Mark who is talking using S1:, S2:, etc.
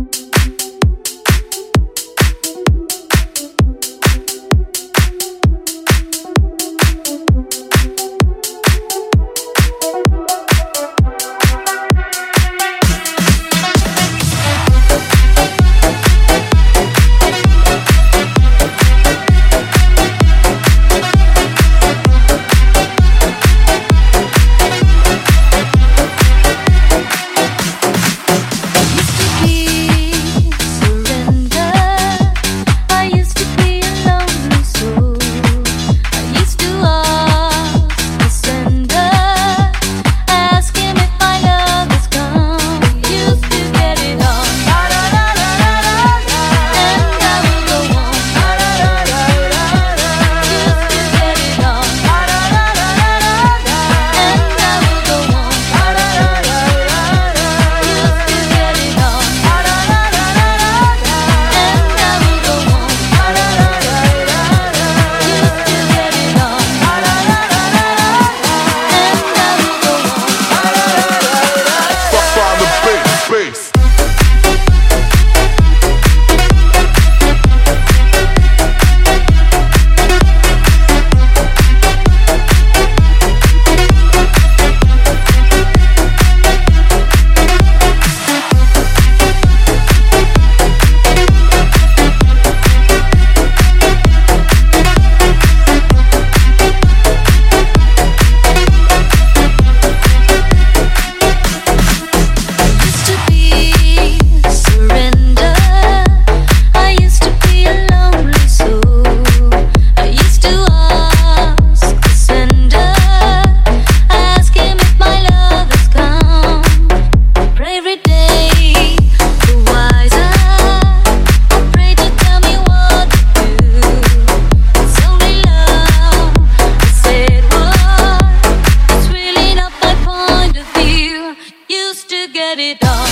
S1: Bye. let it all